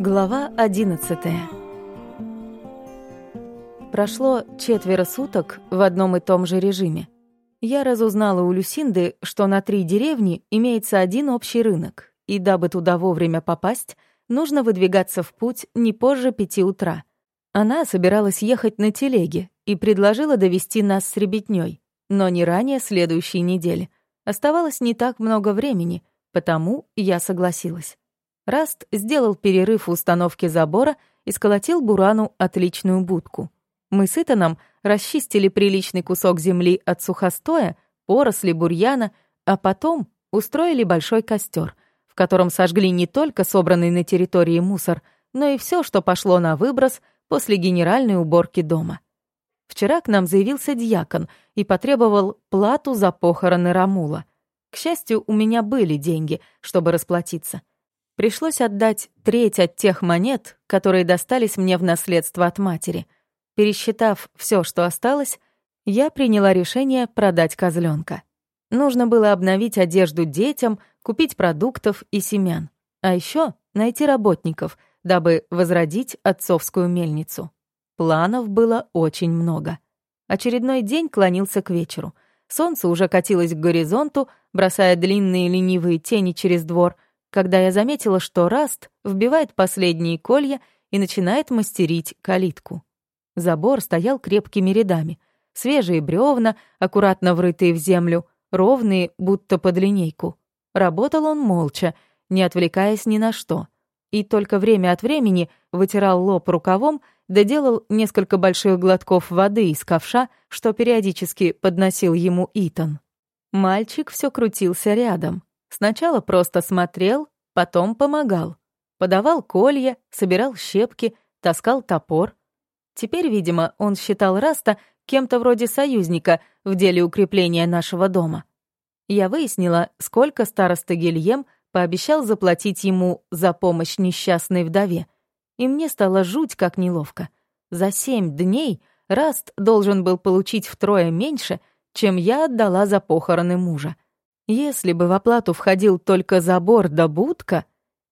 Глава 11 Прошло четверо суток в одном и том же режиме. Я разузнала у Люсинды, что на три деревни имеется один общий рынок, и дабы туда вовремя попасть, нужно выдвигаться в путь не позже пяти утра. Она собиралась ехать на телеге и предложила довести нас с ребятней, но не ранее следующей недели. Оставалось не так много времени, потому я согласилась. Раст сделал перерыв в установке забора и сколотил Бурану отличную будку. Мы с Итаном расчистили приличный кусок земли от сухостоя, поросли бурьяна, а потом устроили большой костер, в котором сожгли не только собранный на территории мусор, но и все, что пошло на выброс после генеральной уборки дома. Вчера к нам заявился дьякон и потребовал плату за похороны Рамула. К счастью, у меня были деньги, чтобы расплатиться. Пришлось отдать треть от тех монет, которые достались мне в наследство от матери. Пересчитав все, что осталось, я приняла решение продать козленка. Нужно было обновить одежду детям, купить продуктов и семян. А еще найти работников, дабы возродить отцовскую мельницу. Планов было очень много. Очередной день клонился к вечеру. Солнце уже катилось к горизонту, бросая длинные ленивые тени через двор — когда я заметила, что Раст вбивает последние колья и начинает мастерить калитку. Забор стоял крепкими рядами. Свежие бревна, аккуратно врытые в землю, ровные, будто под линейку. Работал он молча, не отвлекаясь ни на что. И только время от времени вытирал лоб рукавом, да несколько больших глотков воды из ковша, что периодически подносил ему Итан. Мальчик все крутился рядом, Сначала просто смотрел, потом помогал. Подавал колья, собирал щепки, таскал топор. Теперь, видимо, он считал Раста кем-то вроде союзника в деле укрепления нашего дома. Я выяснила, сколько староста Гильем пообещал заплатить ему за помощь несчастной вдове. И мне стало жуть как неловко. За семь дней Раст должен был получить втрое меньше, чем я отдала за похороны мужа. Если бы в оплату входил только забор да будка,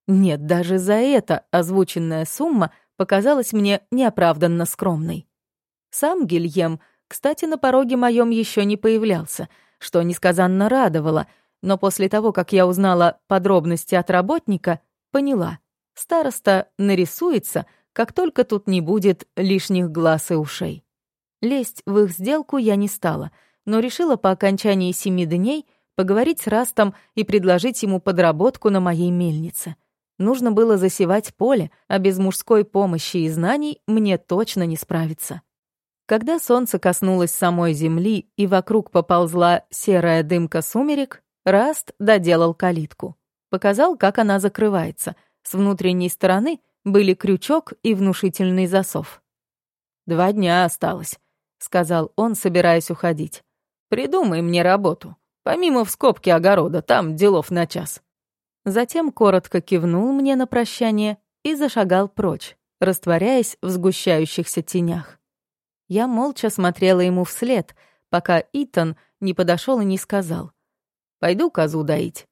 нет, даже за это озвученная сумма показалась мне неоправданно скромной. Сам Гильем, кстати, на пороге моем еще не появлялся, что несказанно радовало, но после того, как я узнала подробности от работника, поняла, староста нарисуется, как только тут не будет лишних глаз и ушей. Лезть в их сделку я не стала, но решила по окончании семи дней — поговорить с Растом и предложить ему подработку на моей мельнице. Нужно было засевать поле, а без мужской помощи и знаний мне точно не справиться. Когда солнце коснулось самой земли и вокруг поползла серая дымка сумерек, Раст доделал калитку. Показал, как она закрывается. С внутренней стороны были крючок и внушительный засов. «Два дня осталось», — сказал он, собираясь уходить. «Придумай мне работу. Помимо в скобке огорода, там делов на час». Затем коротко кивнул мне на прощание и зашагал прочь, растворяясь в сгущающихся тенях. Я молча смотрела ему вслед, пока Итан не подошел и не сказал. «Пойду козу доить».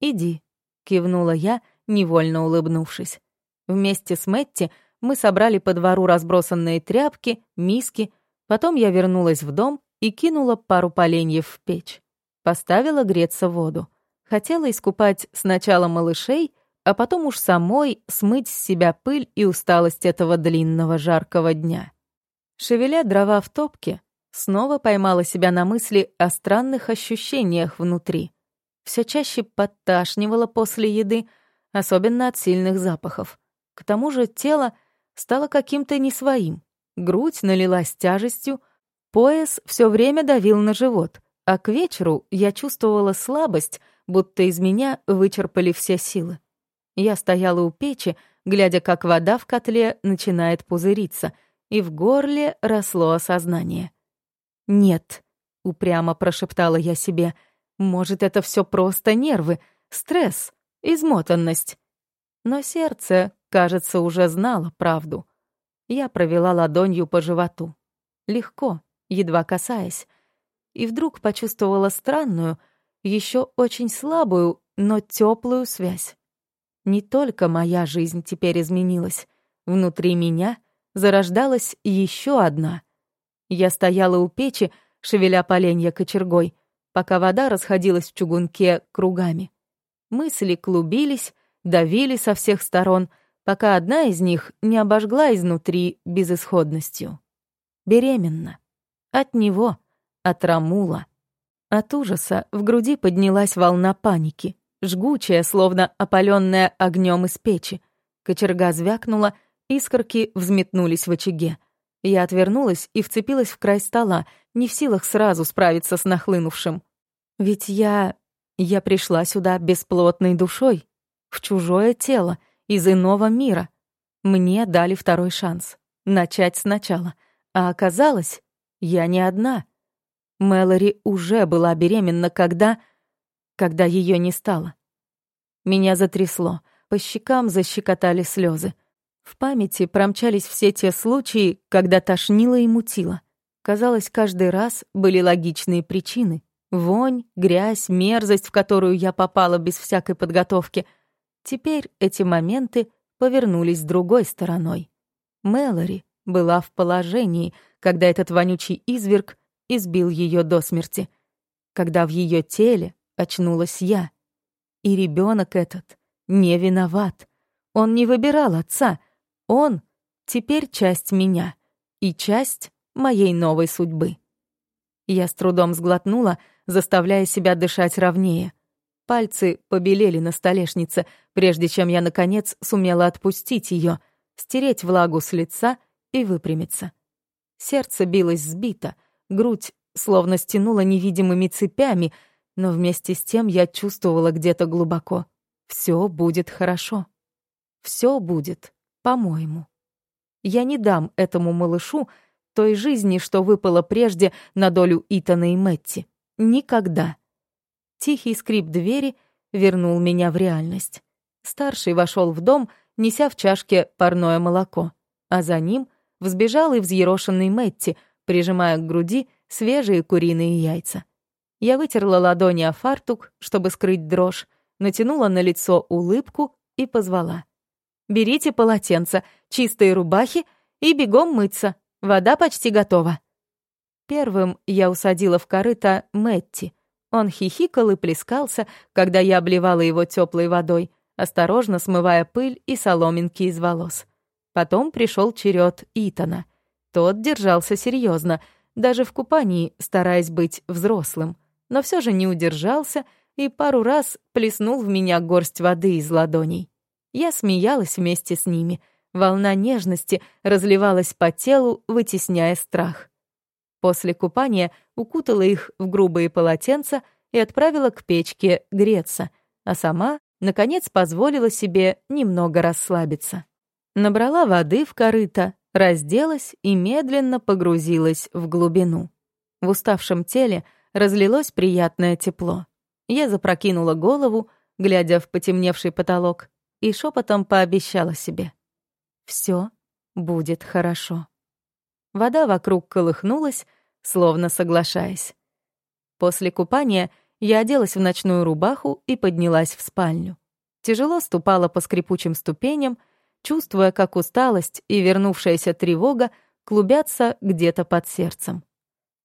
«Иди», — кивнула я, невольно улыбнувшись. Вместе с Мэтти мы собрали по двору разбросанные тряпки, миски, потом я вернулась в дом и кинула пару поленьев в печь. Поставила греться воду. Хотела искупать сначала малышей, а потом уж самой смыть с себя пыль и усталость этого длинного жаркого дня. Шевеля дрова в топке, снова поймала себя на мысли о странных ощущениях внутри. Все чаще подташнивало после еды, особенно от сильных запахов. К тому же тело стало каким-то не своим. Грудь налилась тяжестью, пояс все время давил на живот — а к вечеру я чувствовала слабость, будто из меня вычерпали все силы. Я стояла у печи, глядя, как вода в котле начинает пузыриться, и в горле росло осознание. «Нет», — упрямо прошептала я себе, — «может, это все просто нервы, стресс, измотанность». Но сердце, кажется, уже знало правду. Я провела ладонью по животу. Легко, едва касаясь и вдруг почувствовала странную, еще очень слабую, но теплую связь. Не только моя жизнь теперь изменилась. Внутри меня зарождалась еще одна. Я стояла у печи, шевеля поленья кочергой, пока вода расходилась в чугунке кругами. Мысли клубились, давили со всех сторон, пока одна из них не обожгла изнутри безысходностью. Беременна. От него, от Рамула. От ужаса в груди поднялась волна паники, жгучая, словно опаленная огнем из печи. Кочерга звякнула, искорки взметнулись в очаге. Я отвернулась и вцепилась в край стола, не в силах сразу справиться с нахлынувшим. Ведь я... я пришла сюда бесплотной душой, в чужое тело, из иного мира. Мне дали второй шанс. Начать сначала. А оказалось, я не одна. Мэлори уже была беременна, когда... когда ее не стало. Меня затрясло, по щекам защекотали слезы. В памяти промчались все те случаи, когда тошнило и мутило. Казалось, каждый раз были логичные причины. Вонь, грязь, мерзость, в которую я попала без всякой подготовки. Теперь эти моменты повернулись другой стороной. Мэлори была в положении, когда этот вонючий изверг избил ее до смерти, когда в ее теле очнулась я. И ребенок этот не виноват. Он не выбирал отца. Он теперь часть меня и часть моей новой судьбы. Я с трудом сглотнула, заставляя себя дышать ровнее. Пальцы побелели на столешнице, прежде чем я, наконец, сумела отпустить ее, стереть влагу с лица и выпрямиться. Сердце билось сбито, грудь словно стянула невидимыми цепями, но вместе с тем я чувствовала где-то глубоко. Все будет хорошо. Все будет, по-моему. Я не дам этому малышу той жизни, что выпало прежде на долю Итана и Мэтти. Никогда. Тихий скрип двери вернул меня в реальность. Старший вошел в дом, неся в чашке парное молоко, а за ним взбежал и взъерошенный Мэтти, прижимая к груди свежие куриные яйца. Я вытерла ладони о фартук, чтобы скрыть дрожь, натянула на лицо улыбку и позвала. «Берите полотенце, чистые рубахи и бегом мыться. Вода почти готова». Первым я усадила в корыто Мэтти. Он хихикал и плескался, когда я обливала его теплой водой, осторожно смывая пыль и соломинки из волос. Потом пришел черед Итана. Тот держался серьезно, даже в купании стараясь быть взрослым, но все же не удержался и пару раз плеснул в меня горсть воды из ладоней. Я смеялась вместе с ними. Волна нежности разливалась по телу, вытесняя страх. После купания укутала их в грубые полотенца и отправила к печке греться, а сама, наконец, позволила себе немного расслабиться. Набрала воды в корыто, разделась и медленно погрузилась в глубину. В уставшем теле разлилось приятное тепло. Я запрокинула голову, глядя в потемневший потолок, и шепотом пообещала себе. «Все будет хорошо». Вода вокруг колыхнулась, словно соглашаясь. После купания я оделась в ночную рубаху и поднялась в спальню. Тяжело ступала по скрипучим ступеням, чувствуя, как усталость и вернувшаяся тревога клубятся где-то под сердцем.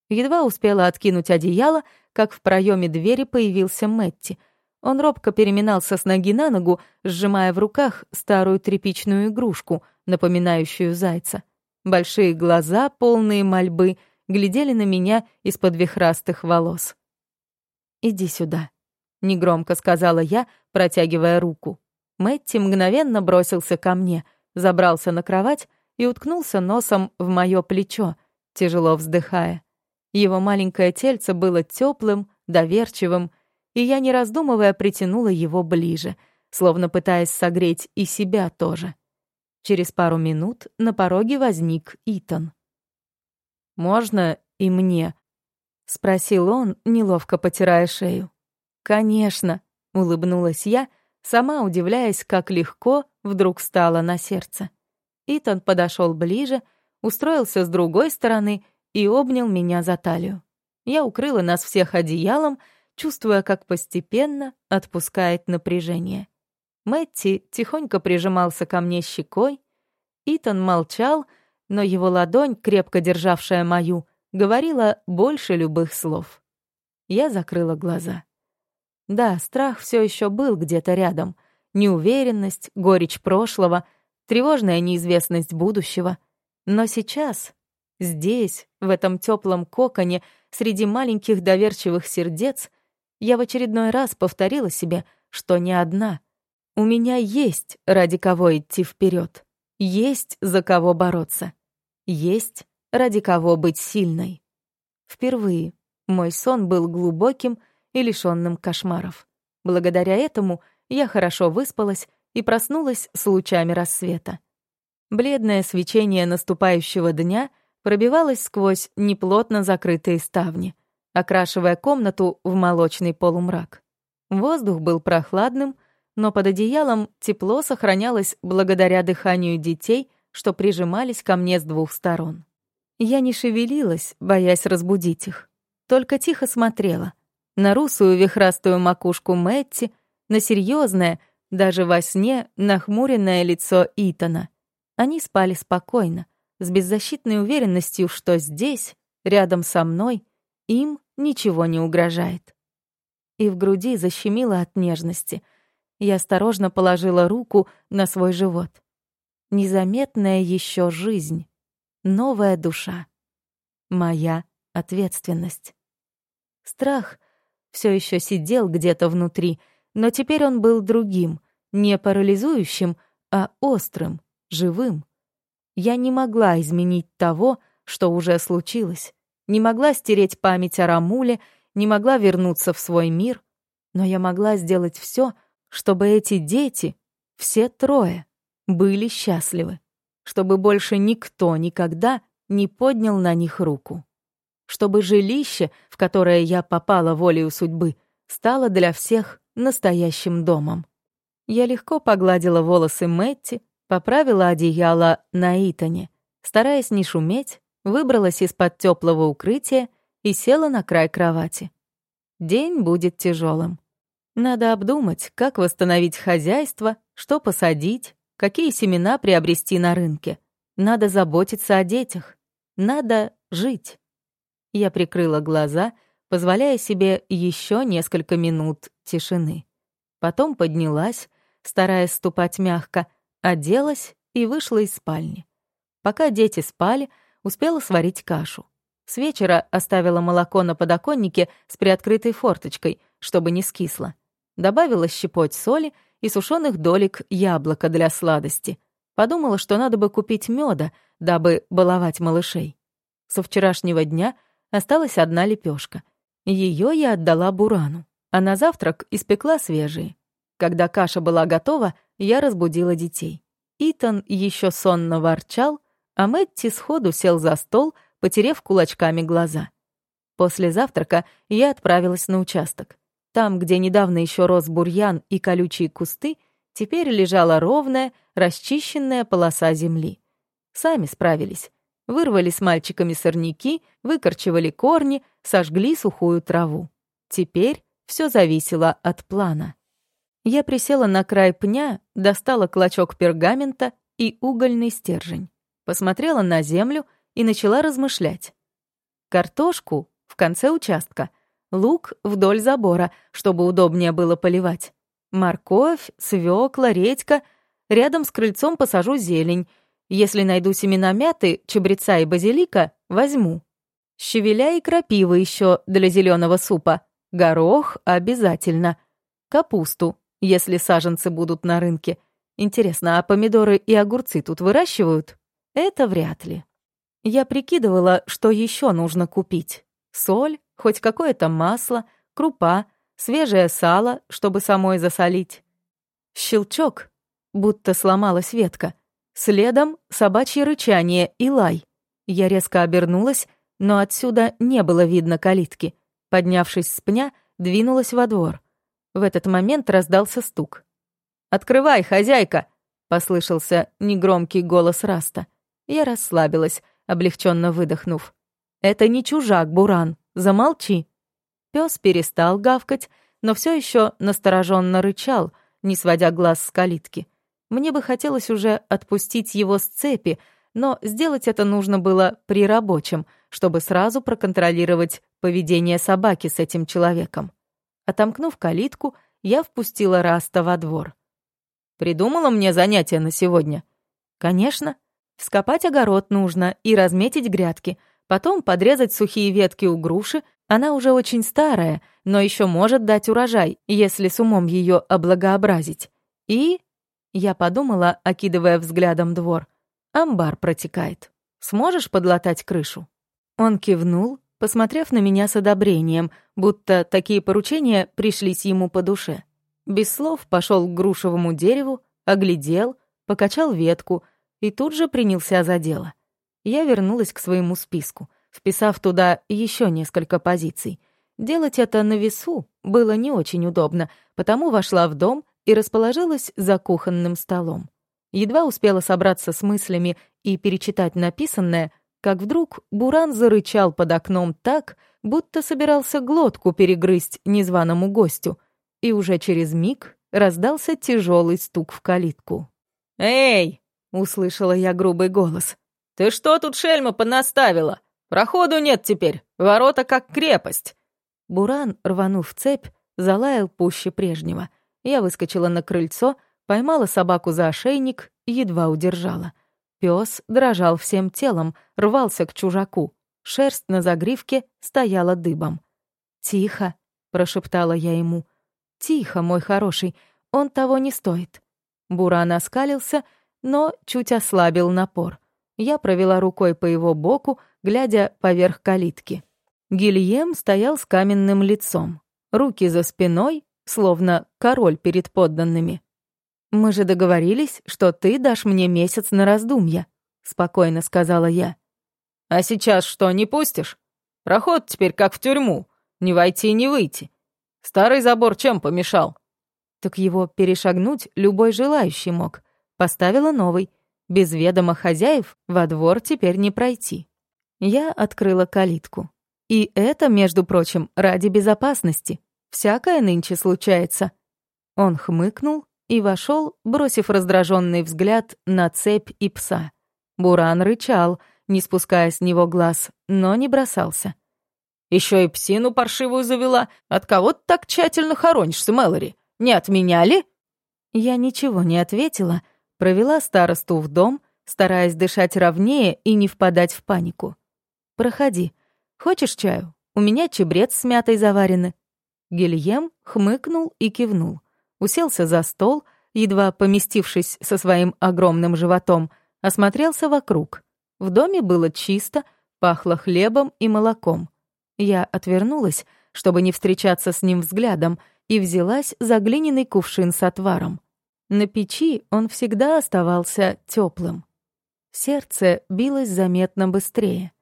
Едва успела откинуть одеяло, как в проеме двери появился Мэтти. Он робко переминался с ноги на ногу, сжимая в руках старую тряпичную игрушку, напоминающую зайца. Большие глаза, полные мольбы, глядели на меня из-под вихрастых волос. «Иди сюда», — негромко сказала я, протягивая руку. Мэтти мгновенно бросился ко мне, забрался на кровать и уткнулся носом в мое плечо, тяжело вздыхая. Его маленькое тельце было теплым, доверчивым, и я, не раздумывая, притянула его ближе, словно пытаясь согреть и себя тоже. Через пару минут на пороге возник Итан. «Можно и мне?» — спросил он, неловко потирая шею. «Конечно», — улыбнулась я, сама удивляясь, как легко вдруг стало на сердце. Итан подошел ближе, устроился с другой стороны и обнял меня за талию. Я укрыла нас всех одеялом, чувствуя, как постепенно отпускает напряжение. Мэтти тихонько прижимался ко мне щекой. Итан молчал, но его ладонь, крепко державшая мою, говорила больше любых слов. Я закрыла глаза. Да, страх все еще был где-то рядом. Неуверенность, горечь прошлого, тревожная неизвестность будущего. Но сейчас, здесь, в этом теплом коконе, среди маленьких доверчивых сердец, я в очередной раз повторила себе, что не одна. У меня есть ради кого идти вперед, есть за кого бороться, есть ради кого быть сильной. Впервые мой сон был глубоким и лишенным кошмаров. Благодаря этому я хорошо выспалась и проснулась с лучами рассвета. Бледное свечение наступающего дня пробивалось сквозь неплотно закрытые ставни, окрашивая комнату в молочный полумрак. Воздух был прохладным, но под одеялом тепло сохранялось благодаря дыханию детей, что прижимались ко мне с двух сторон. Я не шевелилась, боясь разбудить их, только тихо смотрела на русую вихрастую макушку Мэтти, на серьезное, даже во сне, нахмуренное лицо Итана — они спали спокойно, с беззащитной уверенностью, что здесь, рядом со мной, им ничего не угрожает. И в груди защемило от нежности. Я осторожно положила руку на свой живот. Незаметная еще жизнь, новая душа, моя ответственность. Страх все еще сидел где-то внутри, но теперь он был другим, не парализующим, а острым, живым. Я не могла изменить того, что уже случилось, не могла стереть память о Рамуле, не могла вернуться в свой мир, но я могла сделать все, чтобы эти дети, все трое, были счастливы, чтобы больше никто никогда не поднял на них руку, чтобы жилище, в которое я попала волею судьбы, стало для всех настоящим домом. Я легко погладила волосы Мэтти, Поправила одеяло на Итане. Стараясь не шуметь, выбралась из-под теплого укрытия и села на край кровати. День будет тяжелым. Надо обдумать, как восстановить хозяйство, что посадить, какие семена приобрести на рынке. Надо заботиться о детях. Надо жить. Я прикрыла глаза, позволяя себе еще несколько минут тишины. Потом поднялась, стараясь ступать мягко, оделась и вышла из спальни. Пока дети спали, успела сварить кашу. С вечера оставила молоко на подоконнике с приоткрытой форточкой, чтобы не скисло. Добавила щепоть соли и сушеных долек яблока для сладости. Подумала, что надо бы купить меда, дабы баловать малышей. Со вчерашнего дня осталась одна лепешка. Ее я отдала Бурану, а на завтрак испекла свежие. Когда каша была готова, я разбудила детей. Итан еще сонно ворчал, а Мэтти сходу сел за стол, потерев кулачками глаза. После завтрака я отправилась на участок. Там, где недавно еще рос бурьян и колючие кусты, теперь лежала ровная, расчищенная полоса земли. Сами справились. Вырвали с мальчиками сорняки, выкорчевали корни, сожгли сухую траву. Теперь все зависело от плана. Я присела на край пня, достала клочок пергамента и угольный стержень. Посмотрела на землю и начала размышлять. Картошку в конце участка, лук вдоль забора, чтобы удобнее было поливать. Морковь, свекла, редька. Рядом с крыльцом посажу зелень. Если найду семена мяты, чабреца и базилика, возьму. Щавеля и крапива еще для зеленого супа. Горох обязательно. Капусту если саженцы будут на рынке. Интересно, а помидоры и огурцы тут выращивают? Это вряд ли. Я прикидывала, что еще нужно купить. Соль, хоть какое-то масло, крупа, свежее сало, чтобы самой засолить. Щелчок, будто сломалась ветка. Следом собачье рычание и лай. Я резко обернулась, но отсюда не было видно калитки. Поднявшись с пня, двинулась во двор. В этот момент раздался стук. «Открывай, хозяйка!» — послышался негромкий голос Раста. Я расслабилась, облегченно выдохнув. «Это не чужак, Буран, замолчи!» Пес перестал гавкать, но все еще настороженно рычал, не сводя глаз с калитки. Мне бы хотелось уже отпустить его с цепи, но сделать это нужно было при рабочем, чтобы сразу проконтролировать поведение собаки с этим человеком. Отомкнув калитку, я впустила Раста во двор. «Придумала мне занятие на сегодня?» «Конечно. Вскопать огород нужно и разметить грядки, потом подрезать сухие ветки у груши, она уже очень старая, но еще может дать урожай, если с умом ее облагообразить. И...» Я подумала, окидывая взглядом двор. «Амбар протекает. Сможешь подлатать крышу?» Он кивнул, посмотрев на меня с одобрением, будто такие поручения пришлись ему по душе. Без слов пошел к грушевому дереву, оглядел, покачал ветку и тут же принялся за дело. Я вернулась к своему списку, вписав туда еще несколько позиций. Делать это на весу было не очень удобно, потому вошла в дом и расположилась за кухонным столом. Едва успела собраться с мыслями и перечитать написанное — как вдруг Буран зарычал под окном так, будто собирался глотку перегрызть незваному гостю, и уже через миг раздался тяжелый стук в калитку. «Эй!» — услышала я грубый голос. «Ты что тут, шельма, понаставила? Проходу нет теперь, ворота как крепость!» Буран, рванув цепь, залаял пуще прежнего. Я выскочила на крыльцо, поймала собаку за ошейник и едва удержала — Пес дрожал всем телом, рвался к чужаку. Шерсть на загривке стояла дыбом. «Тихо», — прошептала я ему. «Тихо, мой хороший, он того не стоит». Буран оскалился, но чуть ослабил напор. Я провела рукой по его боку, глядя поверх калитки. Гильем стоял с каменным лицом. Руки за спиной, словно король перед подданными. «Мы же договорились, что ты дашь мне месяц на раздумья», — спокойно сказала я. «А сейчас что, не пустишь? Проход теперь как в тюрьму. Не войти, не выйти. Старый забор чем помешал?» Так его перешагнуть любой желающий мог. Поставила новый. Без ведома хозяев во двор теперь не пройти. Я открыла калитку. И это, между прочим, ради безопасности. Всякое нынче случается. Он хмыкнул и вошел, бросив раздраженный взгляд на цепь и пса. Буран рычал, не спуская с него глаз, но не бросался. Еще и псину паршивую завела. От кого ты так тщательно хоронишься, Мэлори? Не отменяли? Я ничего не ответила, провела старосту в дом, стараясь дышать ровнее и не впадать в панику. «Проходи. Хочешь чаю? У меня чебрец с мятой заварены». Гильем хмыкнул и кивнул уселся за стол, едва поместившись со своим огромным животом, осмотрелся вокруг. В доме было чисто, пахло хлебом и молоком. Я отвернулась, чтобы не встречаться с ним взглядом, и взялась за глиняный кувшин с отваром. На печи он всегда оставался теплым. Сердце билось заметно быстрее.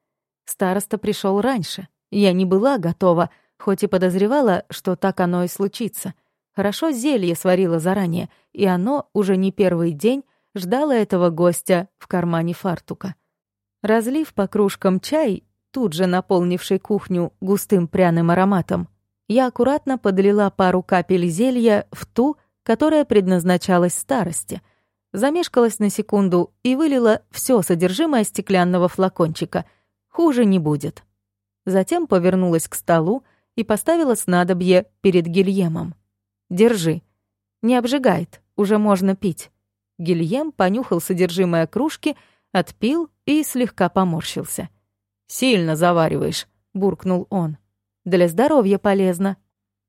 Староста пришел раньше. Я не была готова, хоть и подозревала, что так оно и случится — Хорошо зелье сварила заранее, и оно уже не первый день ждало этого гостя в кармане фартука. Разлив по кружкам чай, тут же наполнивший кухню густым пряным ароматом, я аккуратно подлила пару капель зелья в ту, которая предназначалась старости. Замешкалась на секунду и вылила все содержимое стеклянного флакончика. Хуже не будет. Затем повернулась к столу и поставила снадобье перед Гильемом. Держи. Не обжигает, уже можно пить». Гильем понюхал содержимое кружки, отпил и слегка поморщился. «Сильно завариваешь», — буркнул он. «Для здоровья полезно».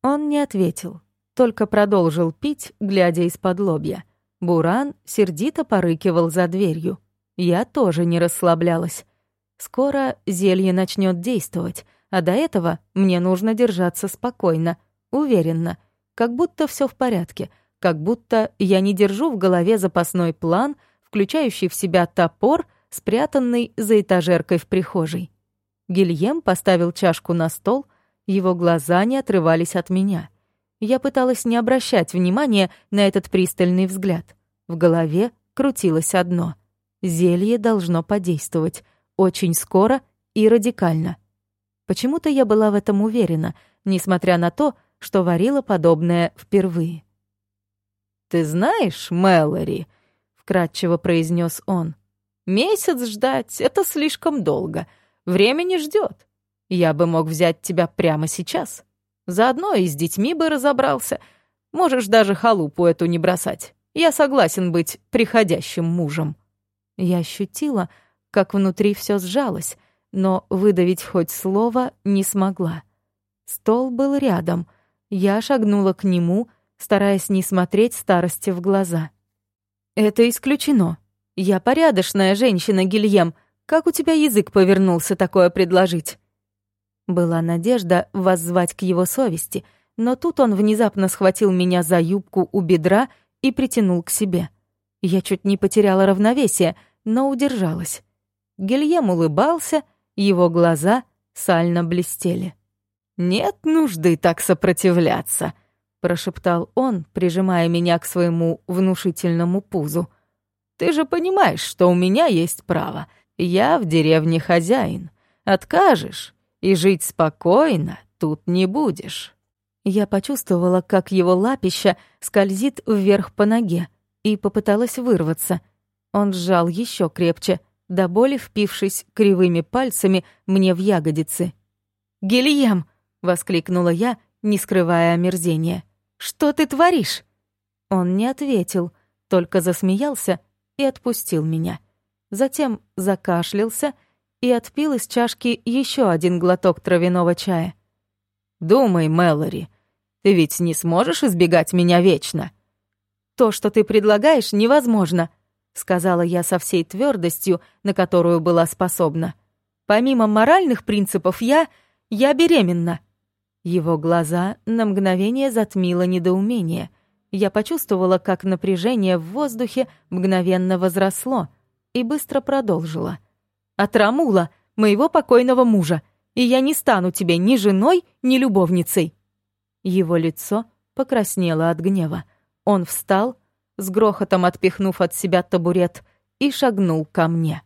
Он не ответил, только продолжил пить, глядя из-под лобья. Буран сердито порыкивал за дверью. Я тоже не расслаблялась. Скоро зелье начнет действовать, а до этого мне нужно держаться спокойно, уверенно, как будто все в порядке, как будто я не держу в голове запасной план, включающий в себя топор, спрятанный за этажеркой в прихожей. Гильем поставил чашку на стол, его глаза не отрывались от меня. Я пыталась не обращать внимания на этот пристальный взгляд. В голове крутилось одно. Зелье должно подействовать. Очень скоро и радикально. Почему-то я была в этом уверена, несмотря на то, что варила подобное впервые. «Ты знаешь, Мэлори», — вкратчиво произнес он, — «месяц ждать — это слишком долго. Время не ждет. Я бы мог взять тебя прямо сейчас. Заодно и с детьми бы разобрался. Можешь даже халупу эту не бросать. Я согласен быть приходящим мужем». Я ощутила, как внутри все сжалось, но выдавить хоть слово не смогла. Стол был рядом. Я шагнула к нему, стараясь не смотреть старости в глаза. «Это исключено. Я порядочная женщина, Гильем. Как у тебя язык повернулся такое предложить?» Была надежда воззвать к его совести, но тут он внезапно схватил меня за юбку у бедра и притянул к себе. Я чуть не потеряла равновесие, но удержалась. Гильем улыбался, его глаза сально блестели. «Нет нужды так сопротивляться», — прошептал он, прижимая меня к своему внушительному пузу. «Ты же понимаешь, что у меня есть право. Я в деревне хозяин. Откажешь, и жить спокойно тут не будешь». Я почувствовала, как его лапища скользит вверх по ноге, и попыталась вырваться. Он сжал еще крепче, до боли впившись кривыми пальцами мне в ягодицы. «Гильям!» — воскликнула я, не скрывая омерзения. «Что ты творишь?» Он не ответил, только засмеялся и отпустил меня. Затем закашлялся и отпил из чашки еще один глоток травяного чая. «Думай, Мэлори, ты ведь не сможешь избегать меня вечно?» «То, что ты предлагаешь, невозможно», — сказала я со всей твердостью, на которую была способна. «Помимо моральных принципов, я... я беременна». Его глаза на мгновение затмило недоумение. Я почувствовала, как напряжение в воздухе мгновенно возросло и быстро продолжила. «От Рамула, моего покойного мужа, и я не стану тебе ни женой, ни любовницей». Его лицо покраснело от гнева. Он встал, с грохотом отпихнув от себя табурет, и шагнул ко мне.